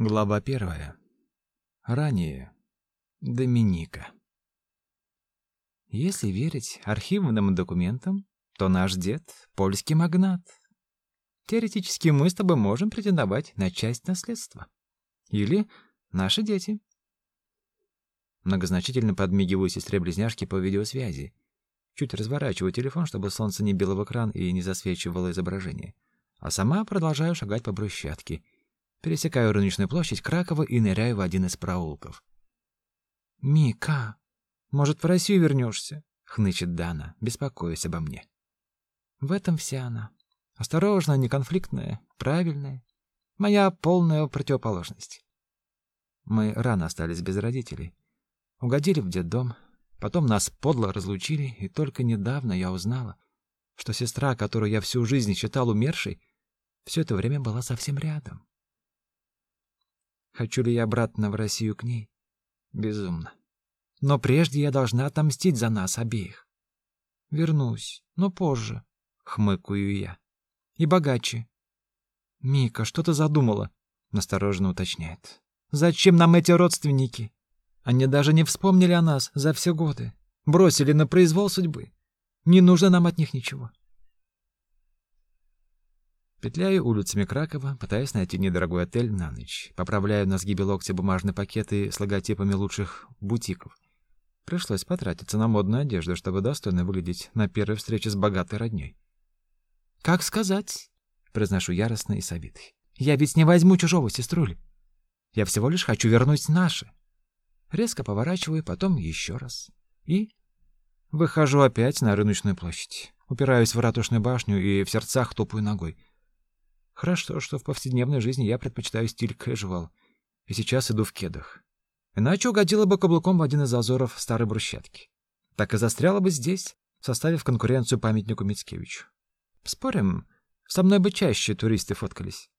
Глава первая. Ранее. Доминика. Если верить архивным документам, то наш дед — польский магнат. Теоретически мы с тобой можем претендовать на часть наследства. Или наши дети. Многозначительно подмигиваю сестре-близняшке по видеосвязи. Чуть разворачиваю телефон, чтобы солнце не било в экран и не засвечивало изображение. А сама продолжаю шагать по брусчатке — Пересекаю рыночную площадь Кракова и ныряю в один из проулков. «Мика, может, в Россию вернешься?» — хнычет Дана, беспокоясь обо мне. В этом вся она. Осторожная, неконфликтная, правильная. Моя полная противоположность. Мы рано остались без родителей. Угодили в детдом, потом нас подло разлучили, и только недавно я узнала, что сестра, которую я всю жизнь считал умершей, все это время была совсем рядом. Хочу ли я обратно в Россию к ней? Безумно. Но прежде я должна отомстить за нас обеих. Вернусь, но позже, хмыкаю я. И богаче. Мика, что ты задумала? настороженно уточняет. Зачем нам эти родственники? Они даже не вспомнили о нас за все годы, бросили на произвол судьбы. Не нужно нам от них ничего. Петляю улицами Кракова, пытаясь найти недорогой отель на ночь. Поправляю на сгибе локтя бумажные пакеты с логотипами лучших бутиков. Пришлось потратиться на модную одежду, чтобы достойно выглядеть на первой встрече с богатой роднёй. «Как сказать?» — произношу яростно и с обидой. «Я ведь не возьму чужого, сеструль. Я всего лишь хочу вернуть наше». Резко поворачиваю, потом еще раз. И выхожу опять на рыночную площадь. Упираюсь в ратушную башню и в сердцах топаю ногой. Хорошо, что в повседневной жизни я предпочитаю стиль casual, и сейчас иду в кедах. Иначе угодила бы каблуком в один из зазоров старой брусчатки. Так и застряла бы здесь, составив конкуренцию памятнику Мицкевичу. Спорим, со мной бы чаще туристы фоткались.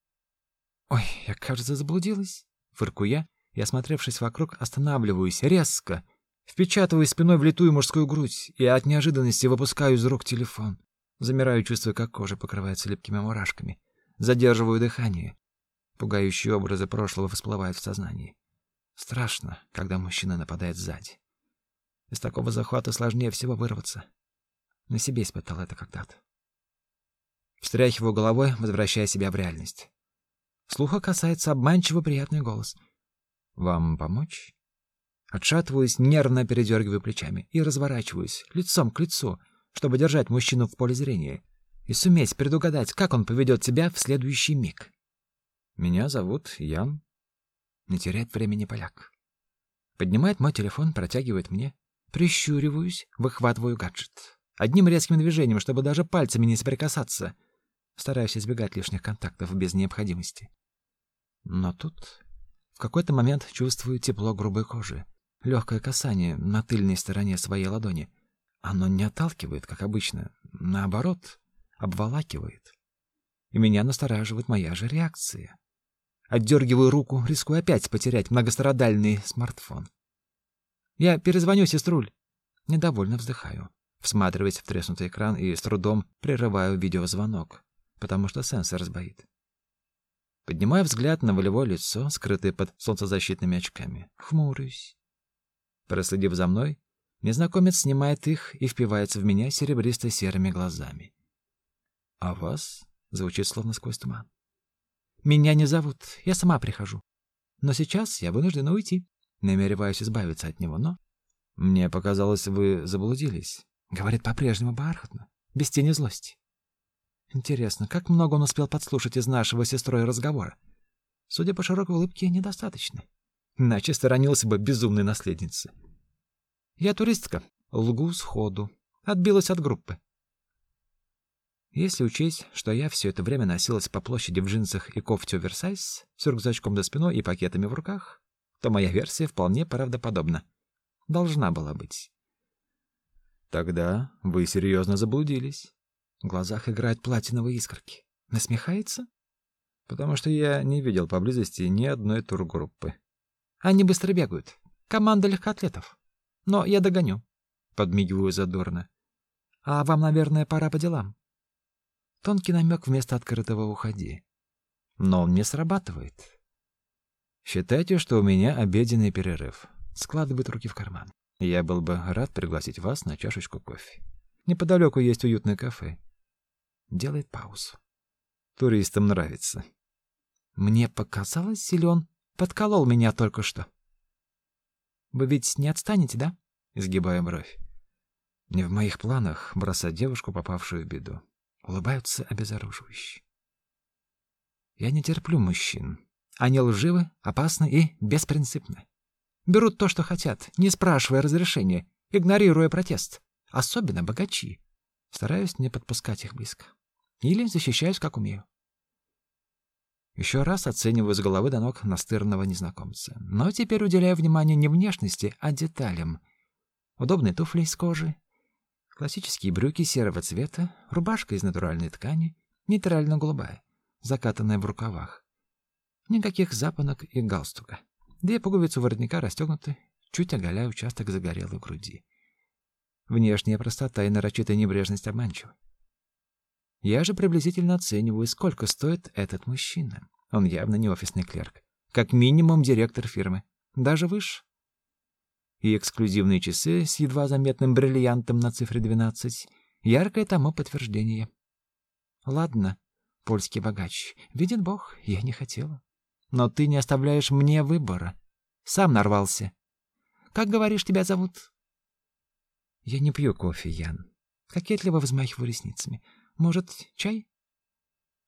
Ой, я, кажется, заблудилась. Фырку я и, осмотревшись вокруг, останавливаюсь резко, впечатываю спиной в литую мужскую грудь и от неожиданности выпускаю из рук телефон. Замираю, чувствуя, как кожа покрывается липкими мурашками. Задерживаю дыхание. Пугающие образы прошлого всплывают в сознании. Страшно, когда мужчина нападает сзади. Из такого захвата сложнее всего вырваться. На себе испытал это когда-то. Встряхиваю головой, возвращая себя в реальность. Слуха касается обманчиво приятный голос. «Вам помочь?» Отшатываюсь, нервно передергиваю плечами и разворачиваюсь, лицом к лицу, чтобы держать мужчину в поле зрения и суметь предугадать, как он поведет себя в следующий миг. Меня зовут Ян. Не теряет времени поляк. Поднимает мой телефон, протягивает мне. Прищуриваюсь, выхватываю гаджет. Одним резким движением, чтобы даже пальцами не соприкасаться. Стараюсь избегать лишних контактов без необходимости. Но тут в какой-то момент чувствую тепло грубой кожи, легкое касание на тыльной стороне своей ладони. Оно не отталкивает, как обычно. Наоборот, обволакивает. И меня настораживает моя же реакция. Отдергиваю руку, рискую опять потерять многострадальный смартфон. Я перезвоню сеструль. Недовольно вздыхаю, всматриваясь в треснутый экран и с трудом прерываю видеозвонок, потому что сенсор сбоит. Поднимаю взгляд на волевое лицо, скрытое под солнцезащитными очками. Хмурюсь. Проследив за мной, незнакомец снимает их и впивается в меня серебристо-серыми глазами. «А вас?» — звучит словно сквозь туман. «Меня не зовут, я сама прихожу. Но сейчас я вынуждена уйти. Намереваюсь избавиться от него, но...» «Мне показалось, вы заблудились», — говорит по-прежнему бархатно, без тени злости. Интересно, как много он успел подслушать из нашего сестрой разговора? Судя по широкой улыбке, недостаточно. Иначе сторонился бы безумной наследницы. Я туристка, лгу сходу. Отбилась от группы. Если учесть, что я все это время носилась по площади в джинсах и кофте оверсайз, с рюкзачком за спиной и пакетами в руках, то моя версия вполне правдоподобна. Должна была быть. Тогда вы серьезно заблудились. В глазах играют платиновые искорки. Насмехается? Потому что я не видел поблизости ни одной тургруппы. Они быстро бегают. Команда легкоатлетов. Но я догоню. Подмигиваю задорно. А вам, наверное, пора по делам. Тонкий намек вместо открытого «уходи». Но он не срабатывает. Считайте, что у меня обеденный перерыв. Складывает руки в карман. Я был бы рад пригласить вас на чашечку кофе. Неподалеку есть уютное кафе. Делает паузу. Туристам нравится. Мне показалось, он подколол меня только что. Вы ведь не отстанете, да? Изгибая бровь. Не в моих планах бросать девушку, попавшую в беду. Улыбаются обезоруживающе. Я не терплю мужчин. Они лживы, опасны и беспринципны. Берут то, что хотят, не спрашивая разрешения, игнорируя протест. Особенно богачи. Стараюсь не подпускать их близко. Или защищаюсь, как умею. Еще раз оцениваю с головы до ног настырного незнакомца. Но теперь уделяю внимание не внешности, а деталям. Удобные туфли из кожи, классические брюки серого цвета, рубашка из натуральной ткани, нейтрально-голубая, закатанная в рукавах. Никаких запонок и галстука. Две пуговицы воротника расстегнуты, чуть оголяя участок загорелой груди. Внешняя простота и нарочитая небрежность обманчивы. Я же приблизительно оцениваю, сколько стоит этот мужчина. Он явно не офисный клерк. Как минимум директор фирмы. Даже выше. И эксклюзивные часы с едва заметным бриллиантом на цифре 12. Яркое тому подтверждение. Ладно, польский богач. Видит Бог, я не хотела. Но ты не оставляешь мне выбора. Сам нарвался. Как, говоришь, тебя зовут? Я не пью кофе, Ян. Кокетливо взмахиваю ресницами. Может, чай?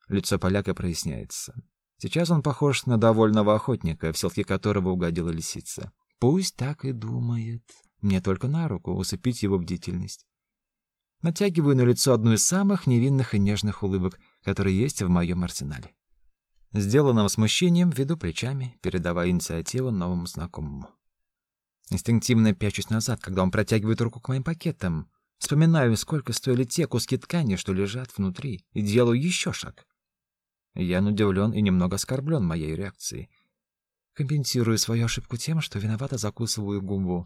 Лицо поляка проясняется. Сейчас он похож на довольного охотника, в селке которого угодила лисица. Пусть так и думает. Мне только на руку усыпить его бдительность. Натягиваю на лицо одну из самых невинных и нежных улыбок, которые есть в моем арсенале. Сделанным смущением веду плечами, передавая инициативу новому знакомому. Инстинктивно пячусь назад, когда он протягивает руку к моим пакетам. Вспоминаю, сколько стоили те куски ткани, что лежат внутри, и делаю еще шаг. Я удивлен и немного оскорблен моей реакцией. Компенсирую свою ошибку тем, что виновато закусываю губу.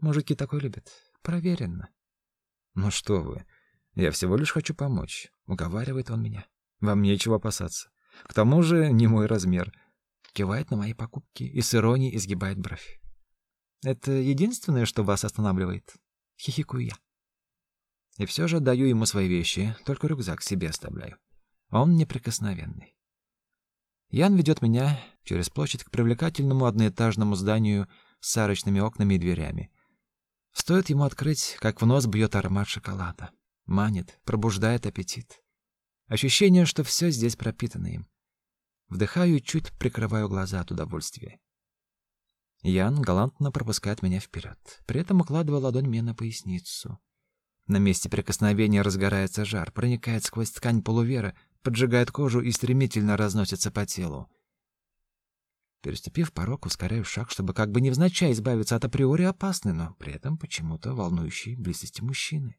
Мужики такое любят. Проверено. Ну что вы, я всего лишь хочу помочь. Уговаривает он меня. Вам нечего опасаться. К тому же не мой размер. Кивает на мои покупки и с иронией изгибает бровь. Это единственное, что вас останавливает? Хихикаю я. И все же даю ему свои вещи, только рюкзак себе оставляю. Он неприкосновенный. Ян ведет меня через площадь к привлекательному одноэтажному зданию с арочными окнами и дверями. Стоит ему открыть, как в нос бьет аромат шоколада. Манит, пробуждает аппетит. Ощущение, что все здесь пропитано им. Вдыхаю и чуть прикрываю глаза от удовольствия. Ян галантно пропускает меня вперед, при этом укладывая ладонь мне на поясницу. На месте прикосновения разгорается жар, проникает сквозь ткань полувера, поджигает кожу и стремительно разносится по телу. Переступив порог, ускоряю шаг, чтобы как бы невзначай избавиться от априори опасной, но при этом почему-то волнующей близости мужчины.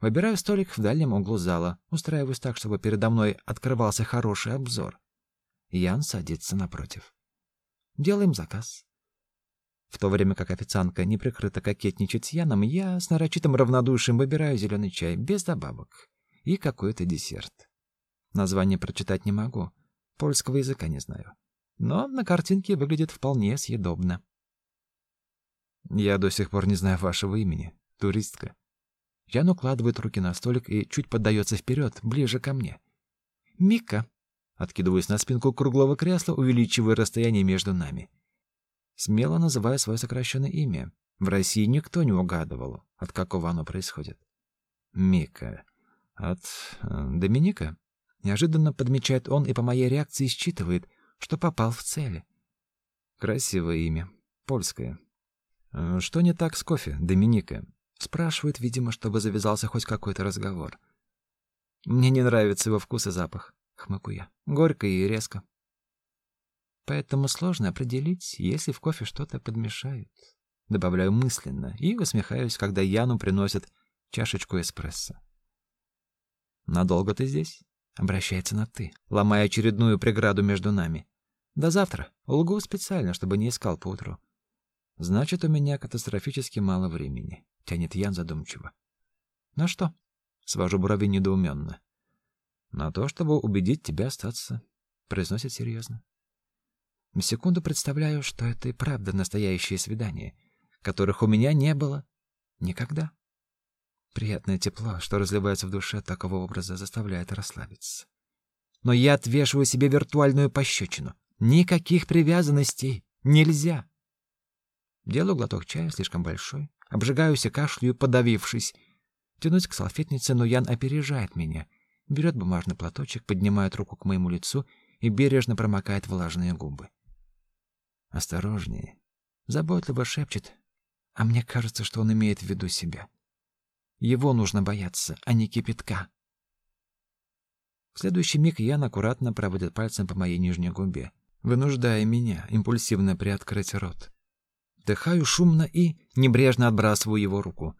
Выбираю столик в дальнем углу зала, устраиваюсь так, чтобы передо мной открывался хороший обзор. Ян садится напротив. Делаем заказ. В то время как официантка неприкрыто кокетничает с Яном, я с нарочитым равнодушием выбираю зеленый чай без добавок и какой-то десерт. Название прочитать не могу, польского языка не знаю, но на картинке выглядит вполне съедобно. Я до сих пор не знаю вашего имени, туристка. Ян укладывает руки на столик и чуть поддается вперед, ближе ко мне. Мика, откидываюсь на спинку круглого кресла, увеличивая расстояние между нами. Смело называю свое сокращенное имя. В России никто не угадывал, от какого оно происходит. Мика. От э, Доминика? Неожиданно подмечает он и по моей реакции считывает, что попал в цель. Красивое имя. Польское. «Э, что не так с кофе, Доминика? Спрашивает, видимо, чтобы завязался хоть какой-то разговор. Мне не нравится его вкус и запах, хмыкаю я. Горько и резко. Поэтому сложно определить, если в кофе что-то подмешают. Добавляю мысленно и усмехаюсь, когда Яну приносят чашечку эспрессо. «Надолго ты здесь?» — обращается на «ты», ломая очередную преграду между нами. «До завтра. Лгу специально, чтобы не искал поутру». «Значит, у меня катастрофически мало времени», — тянет Ян задумчиво. «На что?» — свожу брови недоуменно. «На то, чтобы убедить тебя остаться», — произносит серьезно. На секунду представляю, что это и правда настоящее свидание, которых у меня не было никогда. Приятное тепло, что разливается в душе такого образа, заставляет расслабиться. Но я отвешиваю себе виртуальную пощечину. Никаких привязанностей. Нельзя. Делаю глоток чая, слишком большой. Обжигаюсь и кашляю, подавившись. Тянусь к салфетнице, но Ян опережает меня. Берет бумажный платочек, поднимает руку к моему лицу и бережно промокает влажные губы. Осторожнее. Заботливо шепчет. А мне кажется, что он имеет в виду себя. Его нужно бояться, а не кипятка. В следующий миг Ян аккуратно проводит пальцем по моей нижней губе, вынуждая меня импульсивно приоткрыть рот. Дыхаю шумно и небрежно отбрасываю его руку.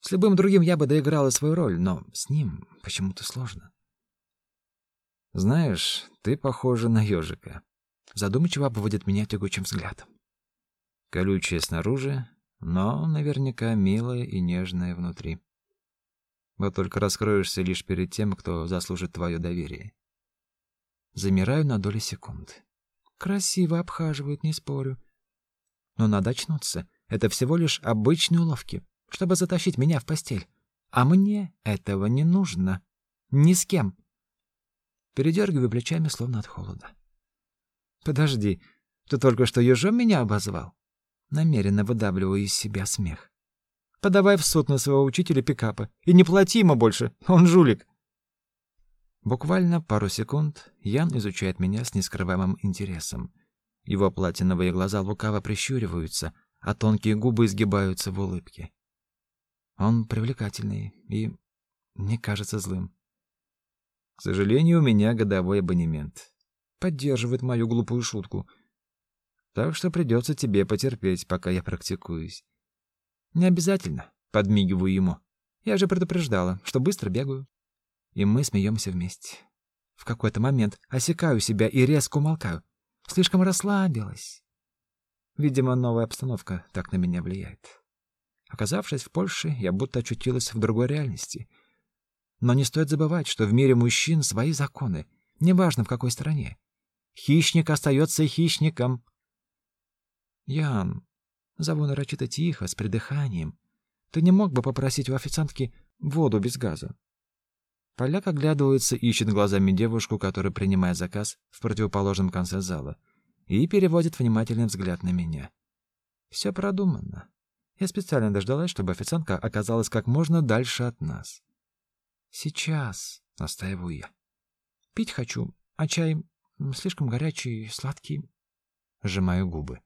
С любым другим я бы доиграла свою роль, но с ним почему-то сложно. Знаешь, ты похожа на ежика. Задумчиво обводит меня тягучим взглядом. Колючая снаружи, но наверняка милая и нежная внутри. Вот только раскроешься лишь перед тем, кто заслужит твое доверие. Замираю на доли секунды. Красиво обхаживают, не спорю. Но надо очнуться. Это всего лишь обычные уловки, чтобы затащить меня в постель. А мне этого не нужно. Ни с кем. Передергиваю плечами, словно от холода. Подожди, ты только что ежом меня обозвал? Намеренно выдавливаю из себя смех. Подавай в суд на своего учителя пикапа и не плати ему больше, он жулик. Буквально пару секунд Ян изучает меня с нескрываемым интересом. Его платиновые глаза лукаво прищуриваются, а тонкие губы изгибаются в улыбке. Он привлекательный и не кажется злым. К сожалению, у меня годовой абонемент. Поддерживает мою глупую шутку — так что придется тебе потерпеть, пока я практикуюсь. Не обязательно, подмигиваю ему. Я же предупреждала, что быстро бегаю. И мы смеемся вместе. В какой-то момент осекаю себя и резко умолкаю. Слишком расслабилась. Видимо, новая обстановка так на меня влияет. Оказавшись в Польше, я будто очутилась в другой реальности. Но не стоит забывать, что в мире мужчин свои законы, неважно в какой стране. Хищник остается хищником. Ян, зову нарочито тихо, с придыханием. Ты не мог бы попросить у официантки воду без газа? Поляк оглядывается, ищет глазами девушку, которая принимает заказ в противоположном конце зала, и переводит внимательный взгляд на меня. Все продумано. Я специально дождалась, чтобы официантка оказалась как можно дальше от нас. Сейчас, настаиваю я. Пить хочу, а чай слишком горячий, сладкий. Сжимаю губы.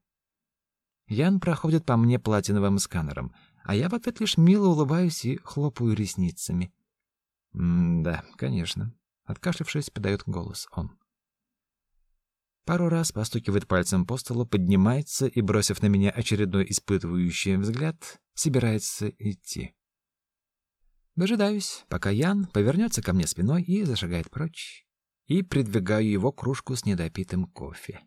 Ян проходит по мне платиновым сканером, а я в ответ лишь мило улыбаюсь и хлопаю ресницами. «М-да, конечно», — откашлившись, подает голос он. Пару раз постукивает пальцем по столу, поднимается и, бросив на меня очередной испытывающий взгляд, собирается идти. Дожидаюсь, пока Ян повернется ко мне спиной и зашагает прочь, и придвигаю его кружку с недопитым кофе.